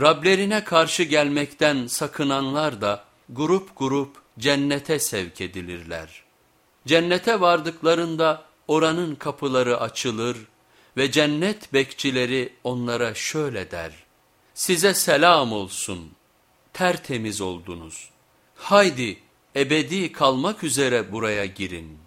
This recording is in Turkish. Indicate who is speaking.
Speaker 1: Rablerine karşı gelmekten sakınanlar da grup grup cennete sevk edilirler. Cennete vardıklarında oranın kapıları açılır ve cennet bekçileri onlara şöyle der. Size selam olsun, tertemiz oldunuz. Haydi ebedi kalmak üzere buraya girin.''